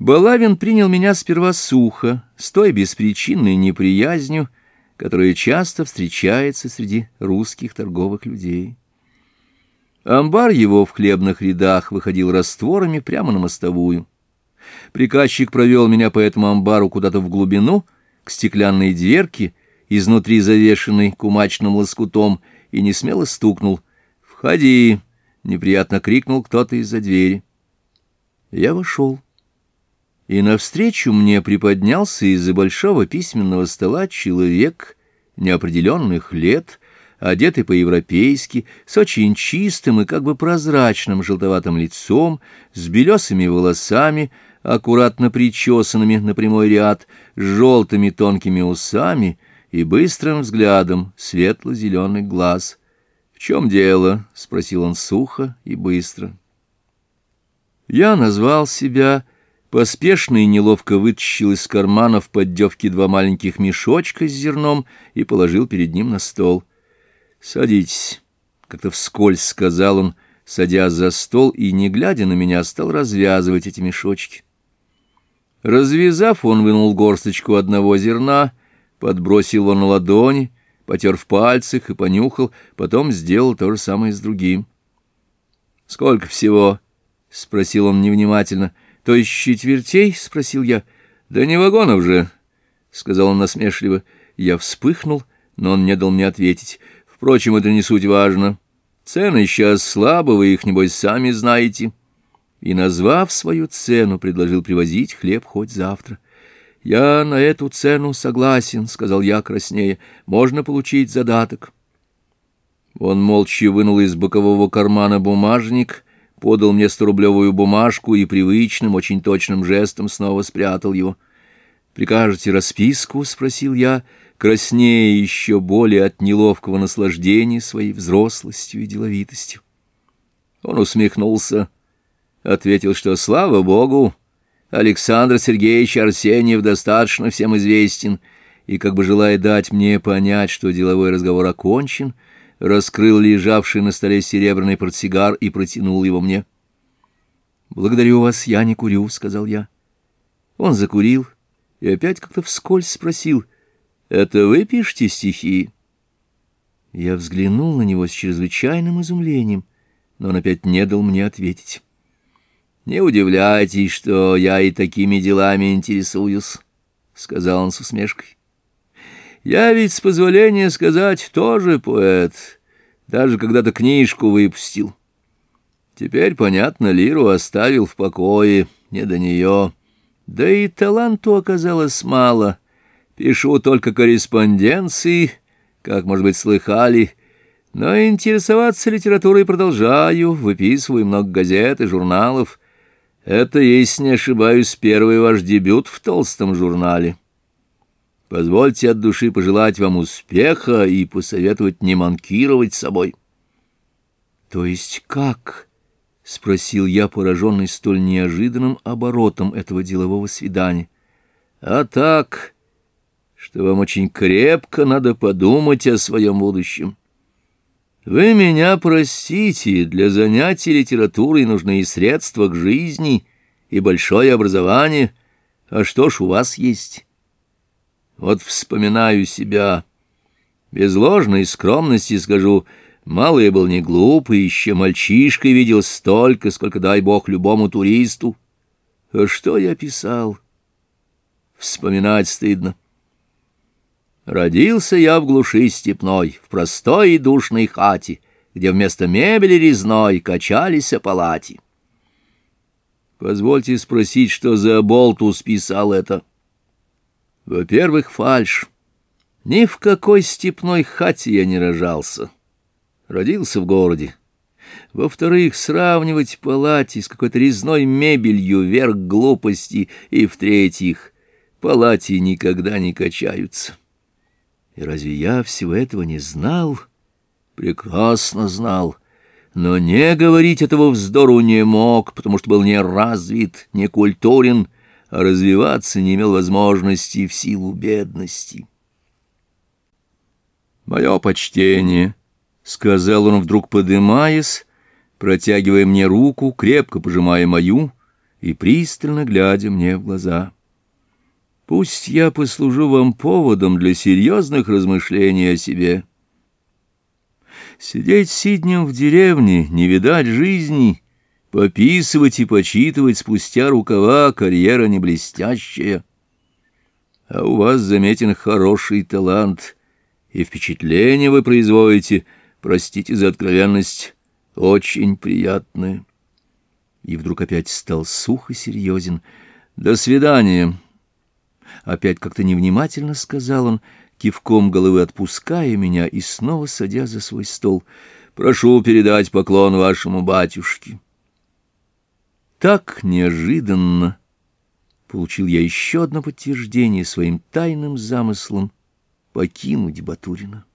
Балавин принял меня сперва сухо, с той беспричинной неприязнью, которая часто встречается среди русских торговых людей. Амбар его в хлебных рядах выходил растворами прямо на мостовую. Приказчик провел меня по этому амбару куда-то в глубину, к стеклянной дверке, изнутри завешенной кумачным лоскутом, и несмело стукнул. «Входи!» — неприятно крикнул кто-то из-за двери. Я вошел и навстречу мне приподнялся из-за большого письменного стола человек неопределенных лет, одетый по-европейски, с очень чистым и как бы прозрачным желтоватым лицом, с белесыми волосами, аккуратно причесанными на прямой ряд, с желтыми тонкими усами и быстрым взглядом светло-зеленый глаз. — В чем дело? — спросил он сухо и быстро. Я назвал себя — поспешно и неловко вытащил из кармана в поддевке два маленьких мешочка с зерном и положил перед ним на стол. «Садитесь», — как-то вскользь сказал он, садясь за стол и, не глядя на меня, стал развязывать эти мешочки. Развязав, он вынул горсточку одного зерна, подбросил его на ладони, потер в пальцах и понюхал, потом сделал то же самое с другим. «Сколько всего?» — спросил он невнимательно —— То есть четвертей? — спросил я. — Да не вагонов же, — сказал он насмешливо. Я вспыхнул, но он не дал мне ответить. Впрочем, это не суть важно. Цены сейчас слабы, вы их, небось, сами знаете. И, назвав свою цену, предложил привозить хлеб хоть завтра. — Я на эту цену согласен, — сказал я краснее. — Можно получить задаток. Он молча вынул из бокового кармана бумажник — подал мне сторублевую бумажку и привычным, очень точным жестом снова спрятал его. «Прикажете расписку?» — спросил я, краснее еще более от неловкого наслаждения своей взрослостью и деловитостью. Он усмехнулся, ответил, что, слава богу, Александр Сергеевич Арсеньев достаточно всем известен, и, как бы желая дать мне понять, что деловой разговор окончен, — раскрыл лежавший на столе серебряный портсигар и протянул его мне. «Благодарю вас, я не курю», — сказал я. Он закурил и опять как-то вскользь спросил, «Это вы пишете стихи?» Я взглянул на него с чрезвычайным изумлением, но он опять не дал мне ответить. «Не удивляйтесь, что я и такими делами интересуюсь», — сказал он с усмешкой. Я ведь, с позволения сказать, тоже поэт, даже когда-то книжку выпустил. Теперь, понятно, лиру оставил в покое, не до нее. Да и таланту оказалось мало. Пишу только корреспонденции, как, может быть, слыхали, но интересоваться литературой продолжаю, выписываю много газет и журналов. Это, если не ошибаюсь, первый ваш дебют в толстом журнале. Позвольте от души пожелать вам успеха и посоветовать не манкировать собой. — То есть как? — спросил я, пораженный столь неожиданным оборотом этого делового свидания. — А так, что вам очень крепко надо подумать о своем будущем. Вы меня простите, для занятий литературой нужны и средства к жизни, и большое образование. А что ж у вас есть? Вот вспоминаю себя. Без ложной скромности скажу, мало я был не глупый, еще мальчишкой видел столько, сколько, дай бог, любому туристу. А что я писал? Вспоминать стыдно. Родился я в глуши степной, в простой и душной хате, где вместо мебели резной качались палати. Позвольте спросить, что за болтус писал это? — во-первых, фальш. Ни в какой степной хате я не рожался. Родился в городе. Во-вторых, сравнивать палати с какой-то резной мебелью верх глупости. И в-третьих, палати никогда не качаются. И разве я всего этого не знал? Прекрасно знал. Но не говорить этого вздору не мог, потому что был не развит, не культурен, а развиваться не имел возможности в силу бедности. «Мое почтение», — сказал он вдруг, подымаясь, протягивая мне руку, крепко пожимая мою и пристально глядя мне в глаза. «Пусть я послужу вам поводом для серьезных размышлений о себе». Сидеть сиднем в деревне, не видать жизни — Пописывать и почитывать спустя рукава карьера не блестящая. А у вас заметен хороший талант, и впечатление вы производите, простите за откровенность, очень приятное. И вдруг опять стал сух и серьезен. «До свидания!» Опять как-то невнимательно сказал он, кивком головы отпуская меня и снова садя за свой стол. «Прошу передать поклон вашему батюшке» так неожиданно получил я еще одно подтверждение своим тайным замыслом покинуть Батурина.